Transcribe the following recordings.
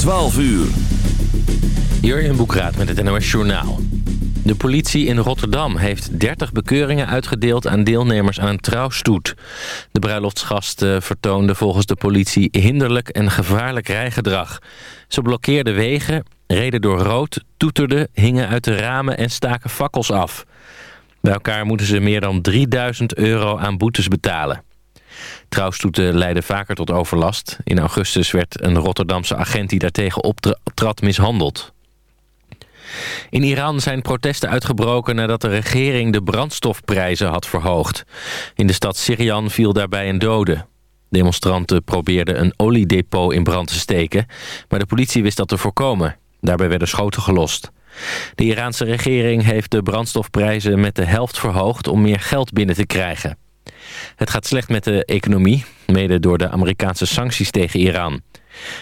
12 uur. Jurjen Boekraat met het NOS Journaal. De politie in Rotterdam heeft 30 bekeuringen uitgedeeld aan deelnemers aan een trouwstoet. De bruiloftsgasten vertoonden volgens de politie hinderlijk en gevaarlijk rijgedrag. Ze blokkeerden wegen, reden door rood, toeterden, hingen uit de ramen en staken fakkels af. Bij elkaar moeten ze meer dan 3000 euro aan boetes betalen. Trouwstoeten leiden vaker tot overlast. In augustus werd een Rotterdamse agent die daartegen optrad mishandeld. In Iran zijn protesten uitgebroken nadat de regering de brandstofprijzen had verhoogd. In de stad Sirian viel daarbij een dode. Demonstranten probeerden een oliedepot in brand te steken, maar de politie wist dat te voorkomen. Daarbij werden schoten gelost. De Iraanse regering heeft de brandstofprijzen met de helft verhoogd om meer geld binnen te krijgen. Het gaat slecht met de economie, mede door de Amerikaanse sancties tegen Iran.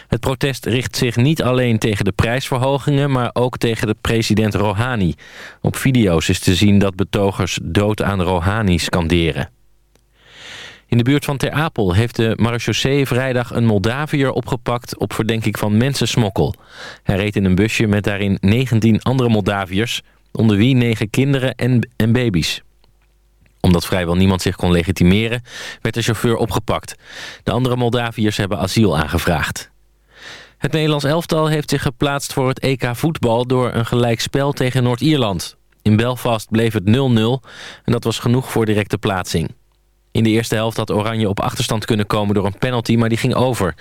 Het protest richt zich niet alleen tegen de prijsverhogingen... maar ook tegen de president Rouhani. Op video's is te zien dat betogers dood aan Rouhani scanderen. In de buurt van Ter Apel heeft de marechaussee vrijdag een Moldaviër opgepakt op verdenking van mensensmokkel. Hij reed in een busje met daarin 19 andere Moldaviërs, onder wie 9 kinderen en, en baby's omdat vrijwel niemand zich kon legitimeren, werd de chauffeur opgepakt. De andere Moldaviërs hebben asiel aangevraagd. Het Nederlands elftal heeft zich geplaatst voor het EK voetbal... door een gelijkspel tegen Noord-Ierland. In Belfast bleef het 0-0 en dat was genoeg voor directe plaatsing. In de eerste helft had Oranje op achterstand kunnen komen door een penalty, maar die ging over.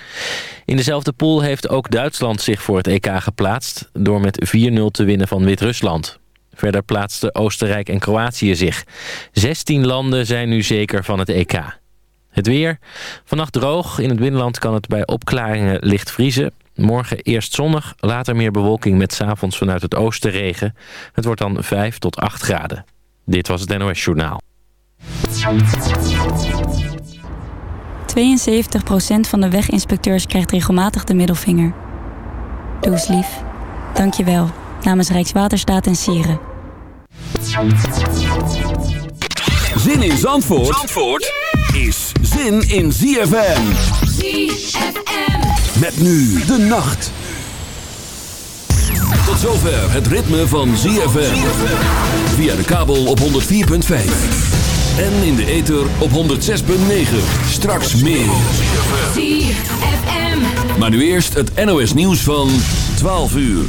In dezelfde pool heeft ook Duitsland zich voor het EK geplaatst... door met 4-0 te winnen van Wit-Rusland. Verder plaatsten Oostenrijk en Kroatië zich. 16 landen zijn nu zeker van het EK. Het weer. Vannacht droog. In het binnenland kan het bij opklaringen licht vriezen. Morgen eerst zonnig, later meer bewolking met s'avonds vanuit het oosten regen. Het wordt dan 5 tot 8 graden. Dit was het NOS Journaal. 72% van de weginspecteurs krijgt regelmatig de middelvinger. Doe eens lief. Dank je wel. Namens Rijkswaterstaat en Sieren. Zin in Zandvoort, Zandvoort is zin in ZFM. ZFM. Met nu de nacht. Tot zover het ritme van ZFM. Via de kabel op 104.5. En in de ether op 106.9. Straks meer. ZFM. Maar nu eerst het NOS nieuws van 12 uur.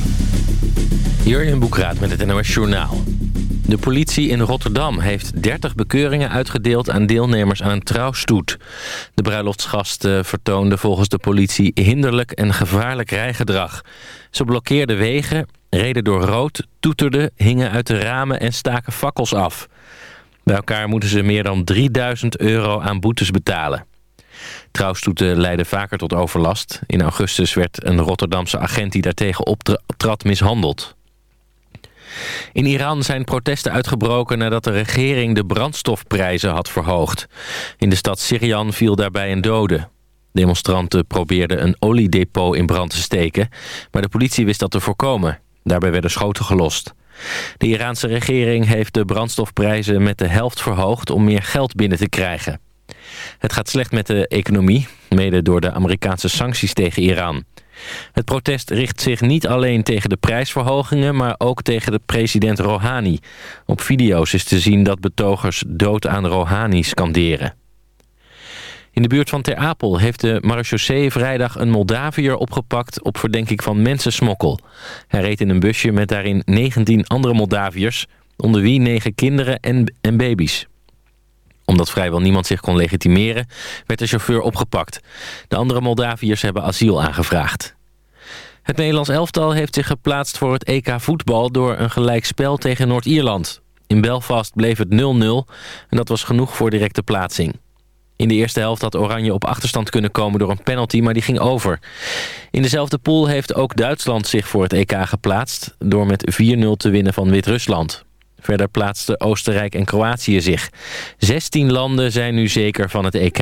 Jurjen Boekraat met het NOS Journaal. De politie in Rotterdam heeft 30 bekeuringen uitgedeeld aan deelnemers aan een trouwstoet. De bruiloftsgasten vertoonden volgens de politie hinderlijk en gevaarlijk rijgedrag. Ze blokkeerden wegen, reden door rood, toeterden, hingen uit de ramen en staken fakkels af. Bij elkaar moeten ze meer dan 3000 euro aan boetes betalen. Trouwstoeten leiden vaker tot overlast. In augustus werd een Rotterdamse agent die daartegen optrad mishandeld. In Iran zijn protesten uitgebroken nadat de regering de brandstofprijzen had verhoogd. In de stad Sirian viel daarbij een dode. Demonstranten probeerden een oliedepot in brand te steken, maar de politie wist dat te voorkomen. Daarbij werden schoten gelost. De Iraanse regering heeft de brandstofprijzen met de helft verhoogd om meer geld binnen te krijgen. Het gaat slecht met de economie, mede door de Amerikaanse sancties tegen Iran. Het protest richt zich niet alleen tegen de prijsverhogingen... maar ook tegen de president Rouhani. Op video's is te zien dat betogers dood aan Rouhani scanderen. In de buurt van Ter Apel heeft de marechaussee vrijdag een Moldaviër opgepakt op verdenking van mensensmokkel. Hij reed in een busje met daarin 19 andere Moldaviërs, onder wie 9 kinderen en, en baby's omdat vrijwel niemand zich kon legitimeren, werd de chauffeur opgepakt. De andere Moldaviërs hebben asiel aangevraagd. Het Nederlands elftal heeft zich geplaatst voor het EK voetbal... door een gelijkspel tegen Noord-Ierland. In Belfast bleef het 0-0 en dat was genoeg voor directe plaatsing. In de eerste helft had Oranje op achterstand kunnen komen door een penalty, maar die ging over. In dezelfde pool heeft ook Duitsland zich voor het EK geplaatst... door met 4-0 te winnen van Wit-Rusland. Verder plaatsten Oostenrijk en Kroatië zich. 16 landen zijn nu zeker van het EK.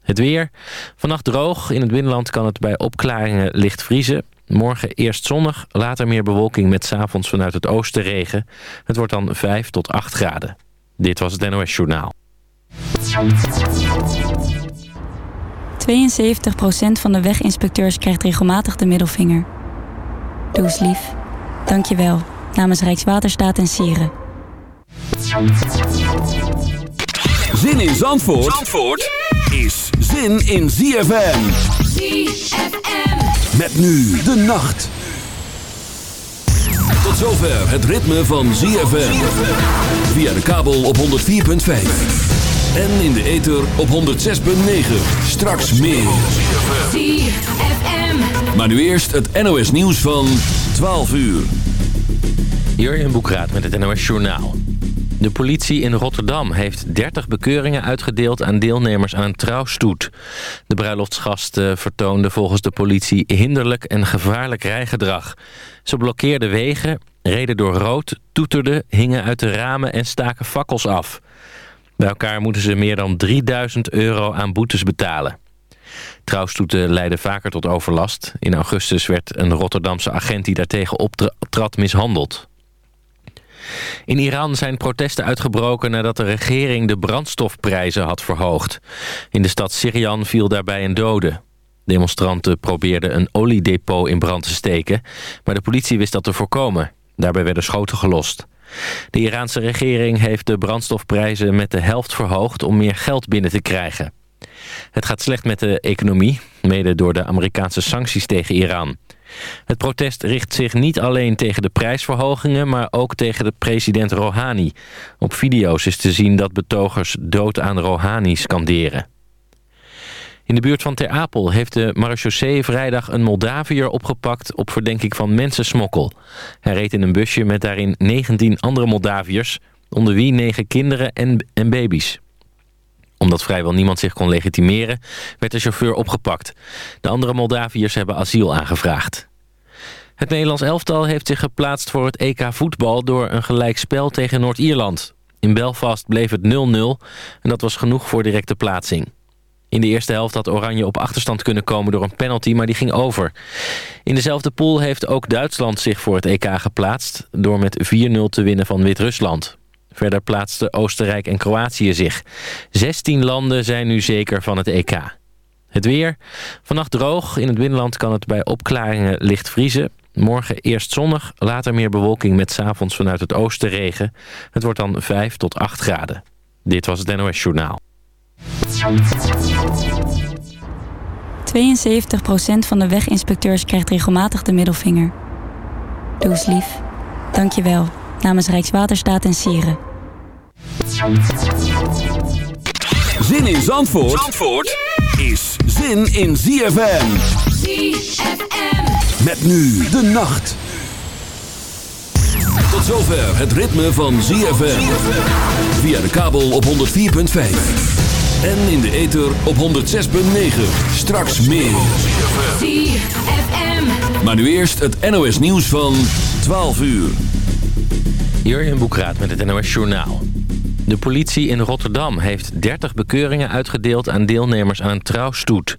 Het weer. Vannacht droog. In het binnenland kan het bij opklaringen licht vriezen. Morgen eerst zonnig, later meer bewolking met s'avonds vanuit het oosten regen. Het wordt dan 5 tot 8 graden. Dit was het NOS Journaal. van de weginspecteurs krijgt regelmatig de middelvinger. Doe lief. Dank je wel. Namens Rijkswaterstaat en Sieren. Zin in Zandvoort, Zandvoort is zin in ZFM. ZFM. Met nu de nacht. Tot zover het ritme van ZFM. Via de kabel op 104.5. En in de ether op 106.9. Straks meer. ZFM. Maar nu eerst het NOS nieuws van 12 uur. Jurjen Boekraat met het NOS Journaal. De politie in Rotterdam heeft 30 bekeuringen uitgedeeld aan deelnemers aan een trouwstoet. De bruiloftsgasten vertoonden volgens de politie hinderlijk en gevaarlijk rijgedrag. Ze blokkeerden wegen, reden door rood, toeterden, hingen uit de ramen en staken fakkels af. Bij elkaar moeten ze meer dan 3000 euro aan boetes betalen. Trouwstoeten leiden vaker tot overlast. In augustus werd een Rotterdamse agent die daartegen optrad mishandeld. In Iran zijn protesten uitgebroken nadat de regering de brandstofprijzen had verhoogd. In de stad Sirian viel daarbij een dode. Demonstranten probeerden een oliedepot in brand te steken, maar de politie wist dat te voorkomen. Daarbij werden schoten gelost. De Iraanse regering heeft de brandstofprijzen met de helft verhoogd om meer geld binnen te krijgen. Het gaat slecht met de economie, mede door de Amerikaanse sancties tegen Iran. Het protest richt zich niet alleen tegen de prijsverhogingen... maar ook tegen de president Rouhani. Op video's is te zien dat betogers dood aan Rouhani scanderen. In de buurt van Ter Apel heeft de marechaussee vrijdag een Moldaviër opgepakt op verdenking van mensensmokkel. Hij reed in een busje met daarin 19 andere Moldaviërs, onder wie 9 kinderen en, en baby's omdat vrijwel niemand zich kon legitimeren, werd de chauffeur opgepakt. De andere Moldaviërs hebben asiel aangevraagd. Het Nederlands elftal heeft zich geplaatst voor het EK voetbal... door een gelijkspel tegen Noord-Ierland. In Belfast bleef het 0-0 en dat was genoeg voor directe plaatsing. In de eerste helft had Oranje op achterstand kunnen komen door een penalty, maar die ging over. In dezelfde pool heeft ook Duitsland zich voor het EK geplaatst... door met 4-0 te winnen van Wit-Rusland. Verder plaatsten Oostenrijk en Kroatië zich. 16 landen zijn nu zeker van het EK. Het weer. Vannacht droog. In het binnenland kan het bij opklaringen licht vriezen. Morgen eerst zonnig, later meer bewolking met s'avonds vanuit het oosten regen. Het wordt dan 5 tot 8 graden. Dit was het NOS Journaal. 72% van de weginspecteurs krijgt regelmatig de middelvinger. Doe eens lief. Dank je wel namens Rijkswaterstaat en Sieren. Zin in Zandvoort, Zandvoort is zin in ZFM. ZFM. Met nu de nacht. Tot zover het ritme van ZFM. Via de kabel op 104.5. En in de ether op 106.9. Straks meer. ZFM. Maar nu eerst het NOS nieuws van 12 uur. Jurjen Boekraat met het NOS Journaal. De politie in Rotterdam heeft 30 bekeuringen uitgedeeld aan deelnemers aan een trouwstoet.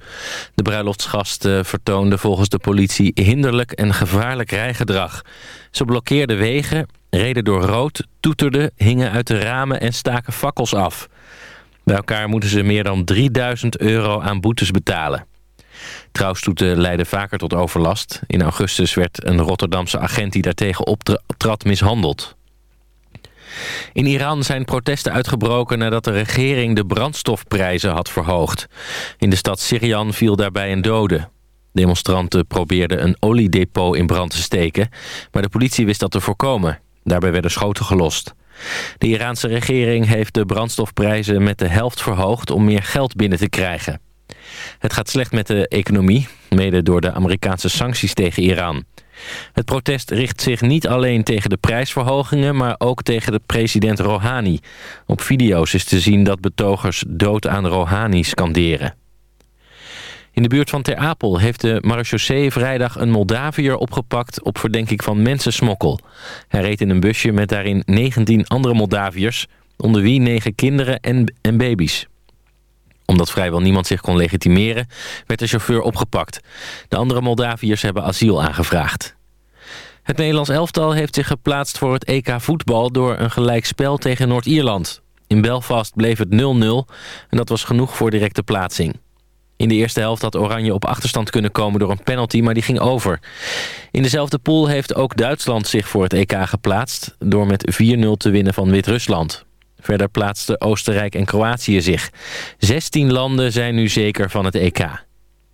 De bruiloftsgasten vertoonden volgens de politie hinderlijk en gevaarlijk rijgedrag. Ze blokkeerden wegen, reden door rood, toeterden, hingen uit de ramen en staken fakkels af. Bij elkaar moeten ze meer dan 3000 euro aan boetes betalen. Trouwstoeten leiden vaker tot overlast. In augustus werd een Rotterdamse agent die daartegen optrad mishandeld. In Iran zijn protesten uitgebroken nadat de regering de brandstofprijzen had verhoogd. In de stad Sirian viel daarbij een dode. Demonstranten probeerden een oliedepot in brand te steken, maar de politie wist dat te voorkomen. Daarbij werden schoten gelost. De Iraanse regering heeft de brandstofprijzen met de helft verhoogd om meer geld binnen te krijgen. Het gaat slecht met de economie, mede door de Amerikaanse sancties tegen Iran. Het protest richt zich niet alleen tegen de prijsverhogingen... maar ook tegen de president Rouhani. Op video's is te zien dat betogers dood aan Rouhani scanderen. In de buurt van Ter Apel heeft de marechaussee vrijdag een Moldaviër opgepakt op verdenking van mensensmokkel. Hij reed in een busje met daarin 19 andere Moldaviërs, onder wie 9 kinderen en, en baby's omdat vrijwel niemand zich kon legitimeren, werd de chauffeur opgepakt. De andere Moldaviërs hebben asiel aangevraagd. Het Nederlands elftal heeft zich geplaatst voor het EK voetbal... door een gelijkspel tegen Noord-Ierland. In Belfast bleef het 0-0 en dat was genoeg voor directe plaatsing. In de eerste helft had Oranje op achterstand kunnen komen door een penalty, maar die ging over. In dezelfde pool heeft ook Duitsland zich voor het EK geplaatst... door met 4-0 te winnen van Wit-Rusland. Verder plaatsten Oostenrijk en Kroatië zich. 16 landen zijn nu zeker van het EK.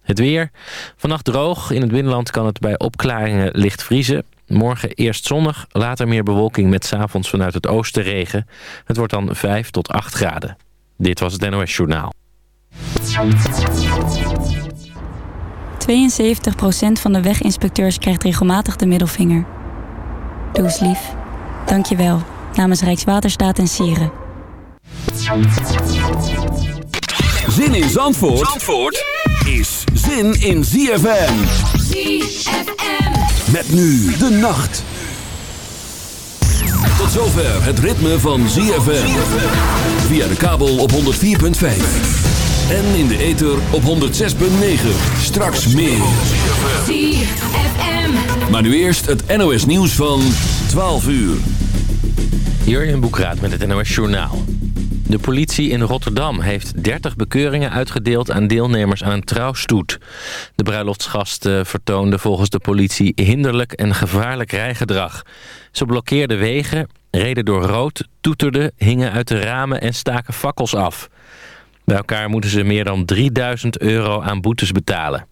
Het weer. Vannacht droog. In het binnenland kan het bij opklaringen licht vriezen. Morgen eerst zonnig, later meer bewolking met s'avonds vanuit het oosten regen. Het wordt dan 5 tot 8 graden. Dit was het NOS Journaal. 72% van de weginspecteurs krijgt regelmatig de middelvinger. Doe lief. Dank je wel. Namens Rijkswaterstaat en Sieren. Zin in Zandvoort, Zandvoort is zin in ZFM. ZFM. Met nu de nacht. Tot zover het ritme van ZFM. Via de kabel op 104.5. En in de ether op 106.9. Straks meer. ZFM. Maar nu eerst het NOS nieuws van 12 uur. Jurjen Boekraat met het NOS Journaal. De politie in Rotterdam heeft 30 bekeuringen uitgedeeld aan deelnemers aan een trouwstoet. De bruiloftsgasten vertoonden volgens de politie hinderlijk en gevaarlijk rijgedrag. Ze blokkeerden wegen, reden door rood, toeterden, hingen uit de ramen en staken fakkels af. Bij elkaar moeten ze meer dan 3000 euro aan boetes betalen.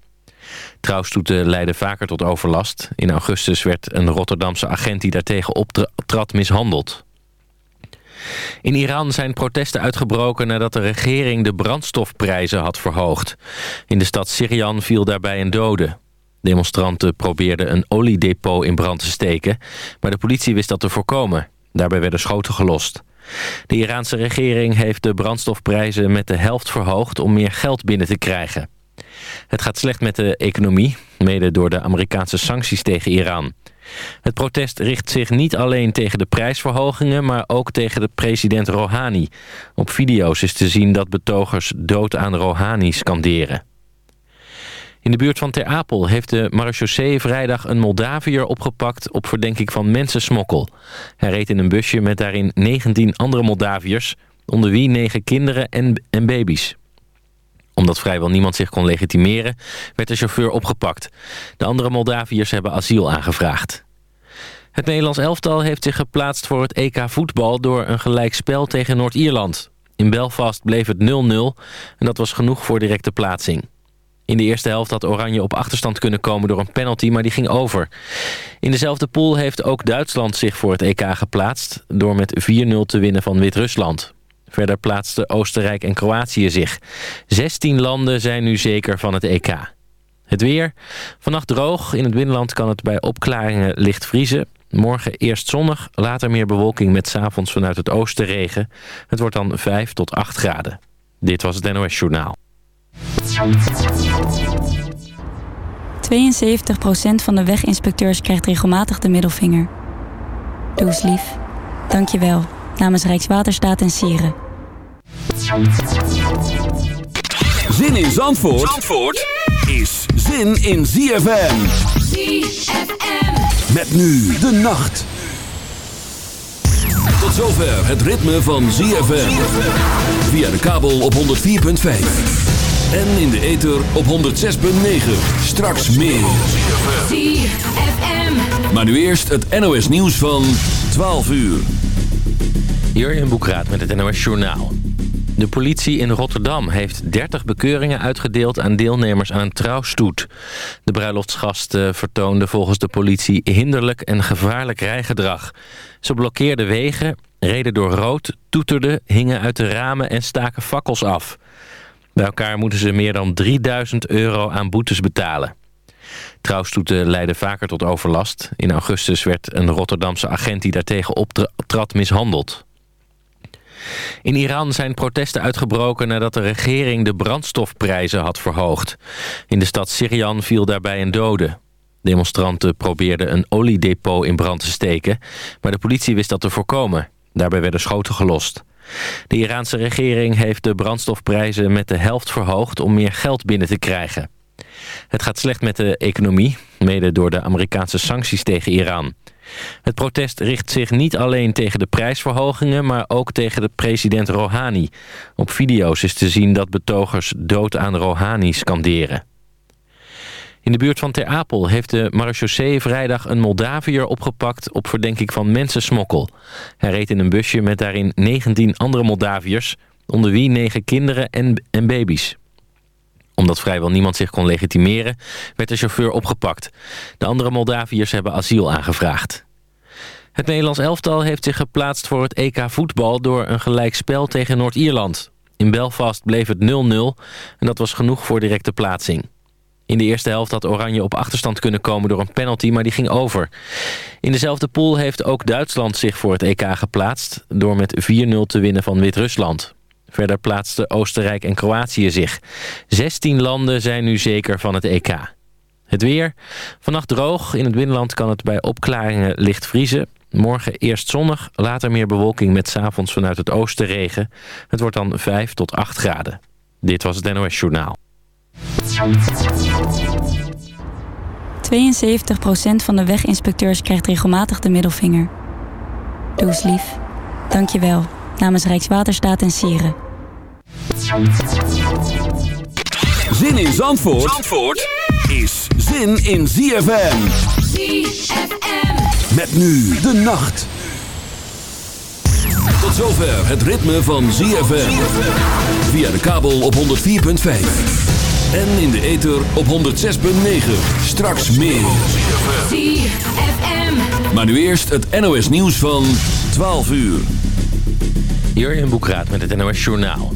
Trouwstoeten leiden vaker tot overlast. In augustus werd een Rotterdamse agent die daartegen optrad mishandeld. In Iran zijn protesten uitgebroken nadat de regering de brandstofprijzen had verhoogd. In de stad Sirian viel daarbij een dode. Demonstranten probeerden een oliedepot in brand te steken, maar de politie wist dat te voorkomen. Daarbij werden schoten gelost. De Iraanse regering heeft de brandstofprijzen met de helft verhoogd om meer geld binnen te krijgen. Het gaat slecht met de economie, mede door de Amerikaanse sancties tegen Iran. Het protest richt zich niet alleen tegen de prijsverhogingen... maar ook tegen de president Rouhani. Op video's is te zien dat betogers dood aan Rouhani scanderen. In de buurt van Ter Apel heeft de marechaussee vrijdag een Moldaviër opgepakt op verdenking van mensensmokkel. Hij reed in een busje met daarin 19 andere Moldaviërs, onder wie 9 kinderen en, en baby's omdat vrijwel niemand zich kon legitimeren, werd de chauffeur opgepakt. De andere Moldaviërs hebben asiel aangevraagd. Het Nederlands elftal heeft zich geplaatst voor het EK voetbal... door een gelijkspel tegen Noord-Ierland. In Belfast bleef het 0-0 en dat was genoeg voor directe plaatsing. In de eerste helft had Oranje op achterstand kunnen komen door een penalty, maar die ging over. In dezelfde pool heeft ook Duitsland zich voor het EK geplaatst... door met 4-0 te winnen van Wit-Rusland. Verder plaatsten Oostenrijk en Kroatië zich. 16 landen zijn nu zeker van het EK. Het weer. Vannacht droog. In het binnenland kan het bij opklaringen licht vriezen. Morgen eerst zonnig, later meer bewolking met s'avonds vanuit het oosten regen. Het wordt dan 5 tot 8 graden. Dit was het NOS Journaal. 72% van de weginspecteurs krijgt regelmatig de middelvinger. Doe lief. Dank je wel namens Rijkswaterstaat en Sieren. Zin in Zandvoort, Zandvoort is zin in ZFM. ZFM. Met nu de nacht. Tot zover het ritme van ZFM. Via de kabel op 104.5. En in de ether op 106.9. Straks meer. ZFM. Maar nu eerst het NOS nieuws van 12 uur. Jurjen Boekraat met het NOS Journaal. De politie in Rotterdam heeft 30 bekeuringen uitgedeeld aan deelnemers aan een trouwstoet. De bruiloftsgasten vertoonden volgens de politie hinderlijk en gevaarlijk rijgedrag. Ze blokkeerden wegen, reden door rood, toeterden, hingen uit de ramen en staken fakkels af. Bij elkaar moeten ze meer dan 3000 euro aan boetes betalen. Trouwstoeten leiden vaker tot overlast. In augustus werd een Rotterdamse agent die daartegen optrad mishandeld. In Iran zijn protesten uitgebroken nadat de regering de brandstofprijzen had verhoogd. In de stad Sirian viel daarbij een dode. Demonstranten probeerden een oliedepot in brand te steken, maar de politie wist dat te voorkomen. Daarbij werden schoten gelost. De Iraanse regering heeft de brandstofprijzen met de helft verhoogd om meer geld binnen te krijgen. Het gaat slecht met de economie, mede door de Amerikaanse sancties tegen Iran. Het protest richt zich niet alleen tegen de prijsverhogingen... maar ook tegen de president Rouhani. Op video's is te zien dat betogers dood aan Rouhani scanderen. In de buurt van Ter Apel heeft de marechaussee vrijdag een Moldaviër opgepakt op verdenking van mensensmokkel. Hij reed in een busje met daarin 19 andere Moldaviërs, onder wie 9 kinderen en, en baby's omdat vrijwel niemand zich kon legitimeren, werd de chauffeur opgepakt. De andere Moldaviërs hebben asiel aangevraagd. Het Nederlands elftal heeft zich geplaatst voor het EK voetbal... door een gelijkspel tegen Noord-Ierland. In Belfast bleef het 0-0 en dat was genoeg voor directe plaatsing. In de eerste helft had Oranje op achterstand kunnen komen door een penalty, maar die ging over. In dezelfde pool heeft ook Duitsland zich voor het EK geplaatst... door met 4-0 te winnen van Wit-Rusland. Verder plaatsten Oostenrijk en Kroatië zich. 16 landen zijn nu zeker van het EK. Het weer. Vannacht droog. In het binnenland kan het bij opklaringen licht vriezen. Morgen eerst zonnig, later meer bewolking met s'avonds vanuit het oosten regen. Het wordt dan 5 tot 8 graden. Dit was het NOS Journaal. 72% van de weginspecteurs krijgt regelmatig de middelvinger. Doe eens lief. Dank je wel. Namens Rijkswaterstaat en Sieren. Zin in Zandvoort, Zandvoort is zin in ZFM. ZFM. Met nu de nacht. Tot zover het ritme van ZFM. Via de kabel op 104.5. En in de ether op 106.9. Straks meer. ZFM. Maar nu eerst het NOS nieuws van 12 uur. Jurjen Boekraat met het NOS Journaal.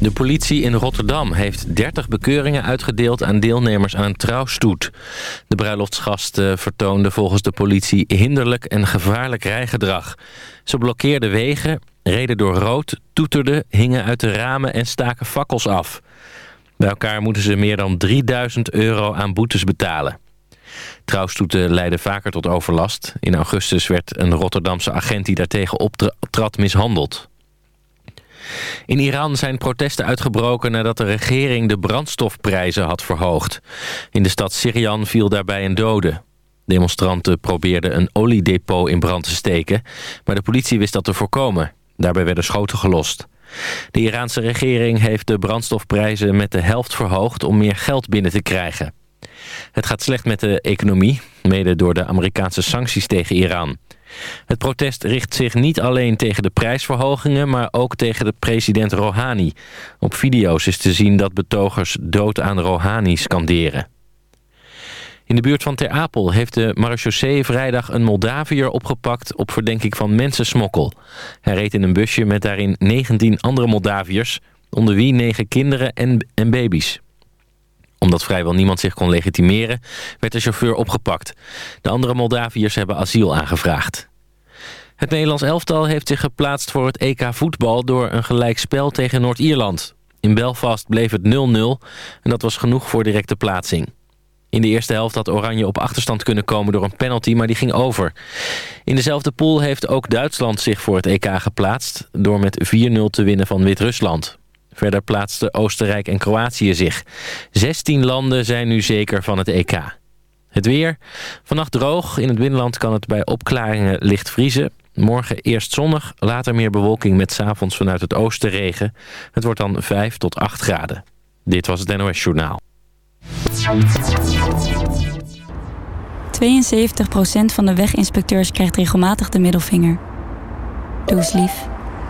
De politie in Rotterdam heeft 30 bekeuringen uitgedeeld aan deelnemers aan een trouwstoet. De bruiloftsgasten vertoonden volgens de politie hinderlijk en gevaarlijk rijgedrag. Ze blokkeerden wegen, reden door rood, toeterden, hingen uit de ramen en staken fakkels af. Bij elkaar moeten ze meer dan 3000 euro aan boetes betalen. Trouwstoeten leiden vaker tot overlast. In augustus werd een Rotterdamse agent die daartegen optrad mishandeld. In Iran zijn protesten uitgebroken nadat de regering de brandstofprijzen had verhoogd. In de stad Syrian viel daarbij een dode. Demonstranten probeerden een oliedepot in brand te steken, maar de politie wist dat te voorkomen. Daarbij werden schoten gelost. De Iraanse regering heeft de brandstofprijzen met de helft verhoogd om meer geld binnen te krijgen. Het gaat slecht met de economie, mede door de Amerikaanse sancties tegen Iran. Het protest richt zich niet alleen tegen de prijsverhogingen... maar ook tegen de president Rouhani. Op video's is te zien dat betogers dood aan Rouhani scanderen. In de buurt van Ter Apel heeft de marechaussee vrijdag een Moldaviër opgepakt op verdenking van mensensmokkel. Hij reed in een busje met daarin 19 andere Moldaviërs, onder wie 9 kinderen en, en baby's omdat vrijwel niemand zich kon legitimeren, werd de chauffeur opgepakt. De andere Moldaviërs hebben asiel aangevraagd. Het Nederlands elftal heeft zich geplaatst voor het EK voetbal... door een gelijkspel tegen Noord-Ierland. In Belfast bleef het 0-0 en dat was genoeg voor directe plaatsing. In de eerste helft had Oranje op achterstand kunnen komen door een penalty, maar die ging over. In dezelfde pool heeft ook Duitsland zich voor het EK geplaatst... door met 4-0 te winnen van Wit-Rusland. Verder plaatsten Oostenrijk en Kroatië zich. 16 landen zijn nu zeker van het EK. Het weer. Vannacht droog. In het binnenland kan het bij opklaringen licht vriezen. Morgen eerst zonnig, later meer bewolking met s'avonds vanuit het oosten regen. Het wordt dan 5 tot 8 graden. Dit was het NOS Journaal. 72% van de weginspecteurs krijgt regelmatig de middelvinger. Doe eens lief.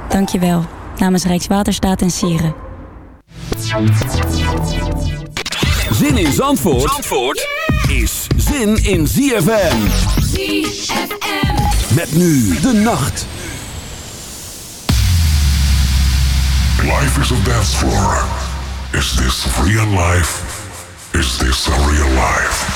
Dank je wel namens Rijkswaterstaat en Sieren. Zin in Zandvoort, Zandvoort is zin in ZFM. ZFM. Met nu de nacht. Life is a dance floor. Is this real life? Is this a real life?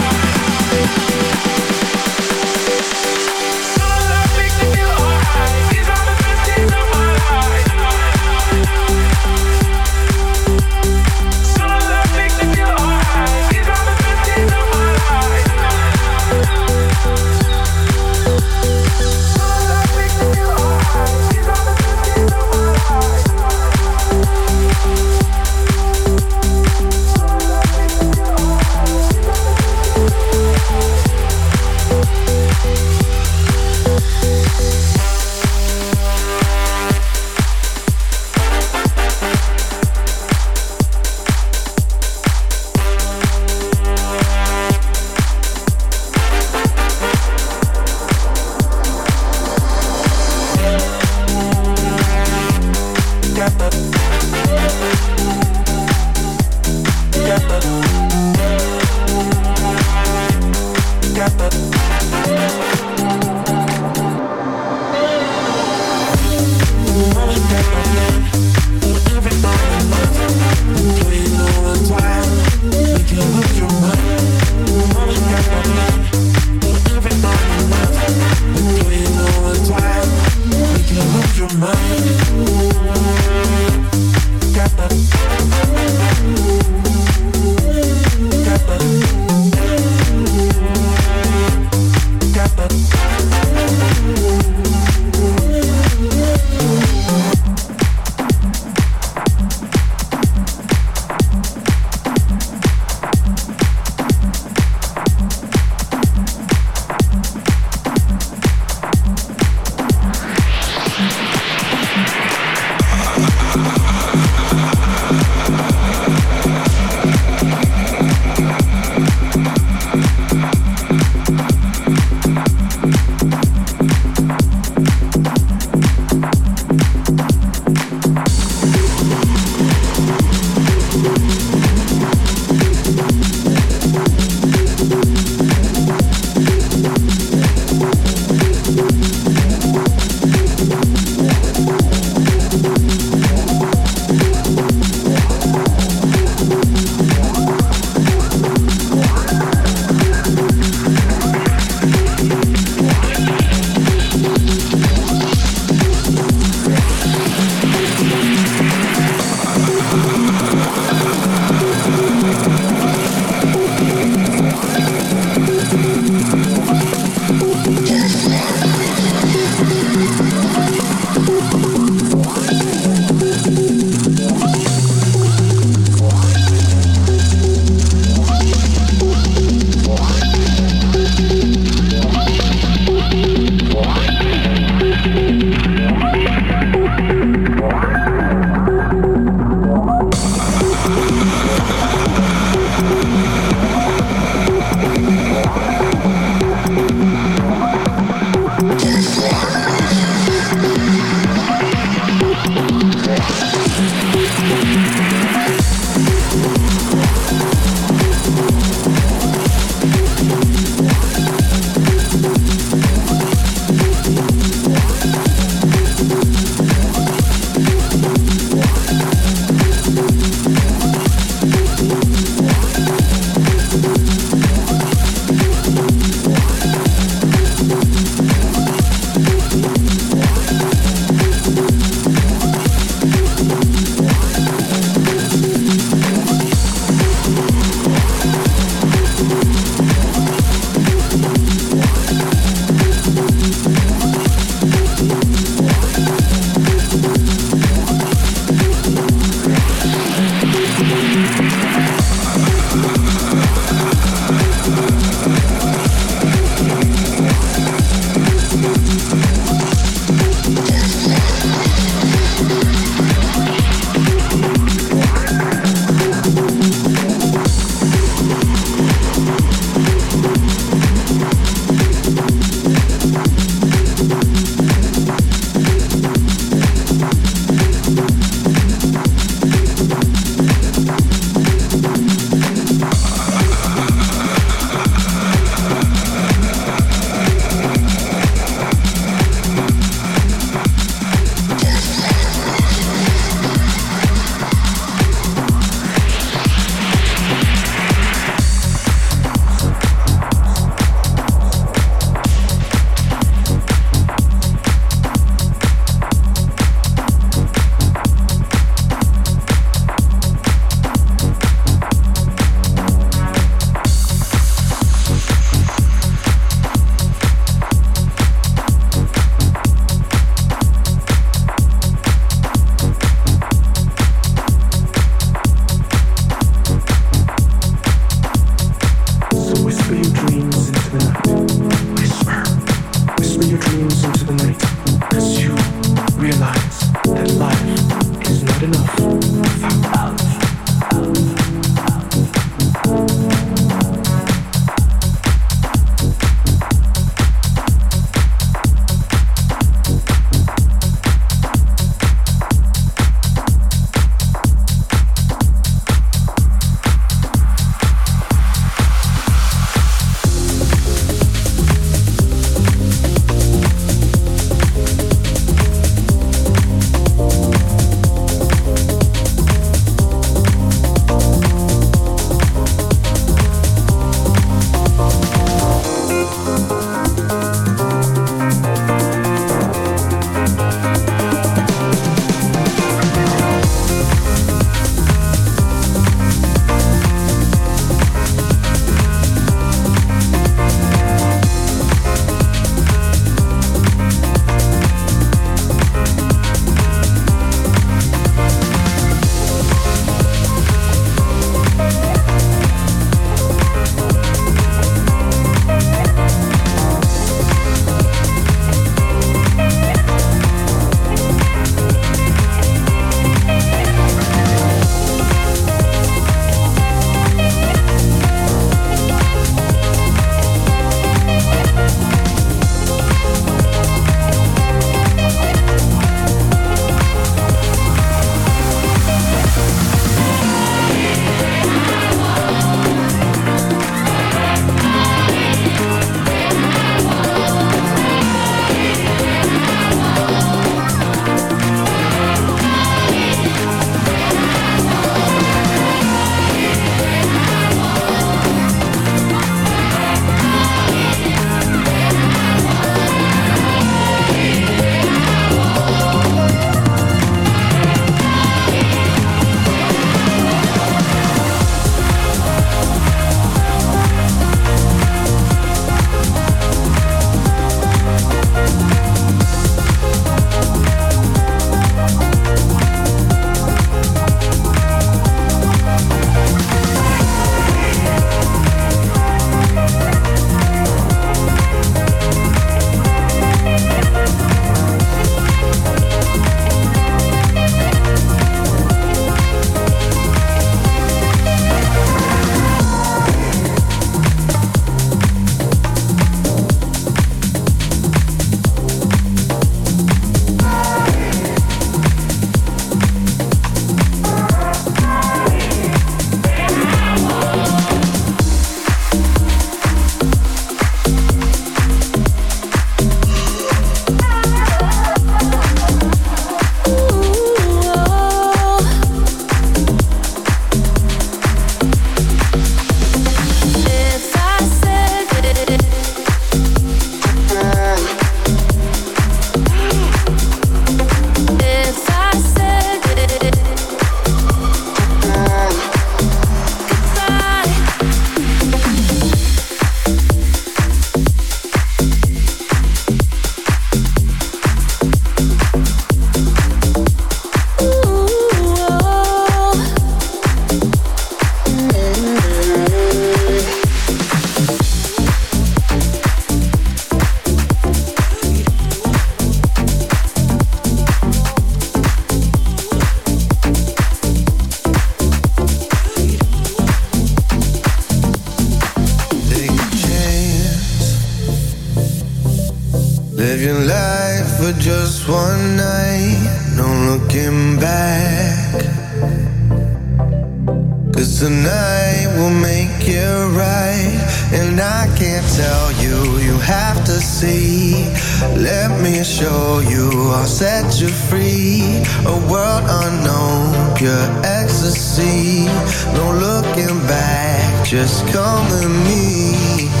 Just come with me.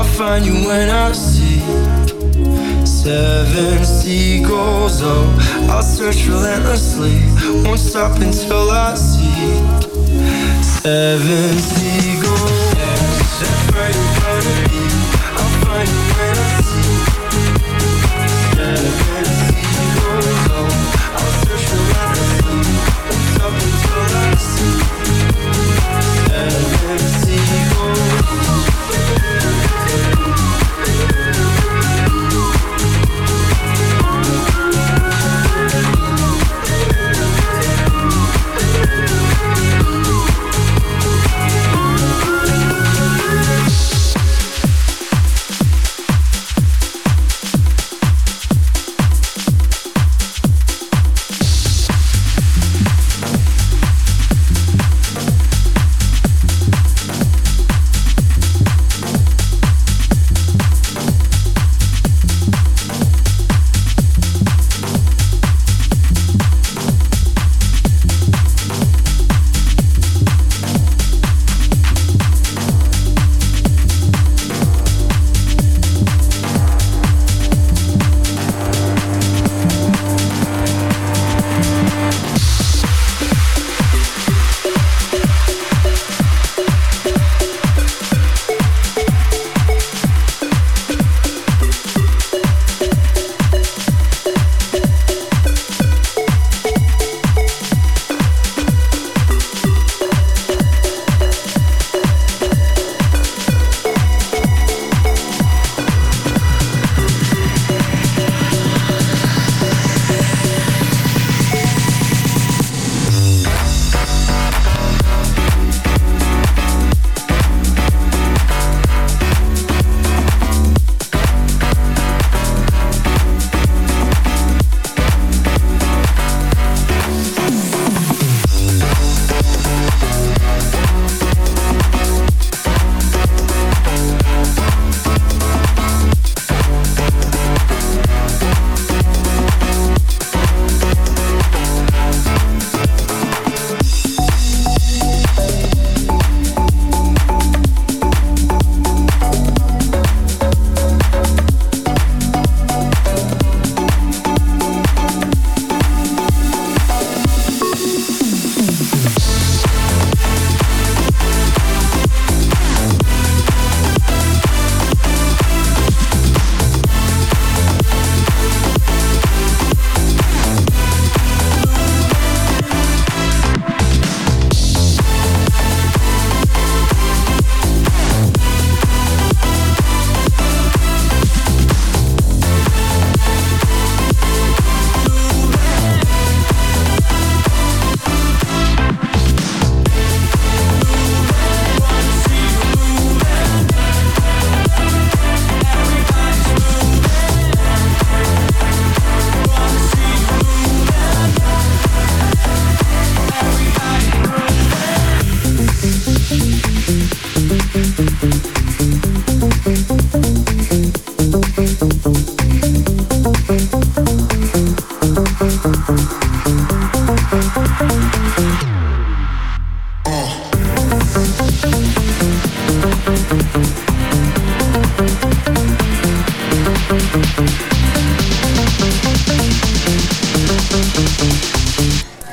I'll find you when I see seven seagulls. Oh, I'll search relentlessly, won't stop until I see seven seagulls. That's where you're gonna be. I'll find you when I see. Seven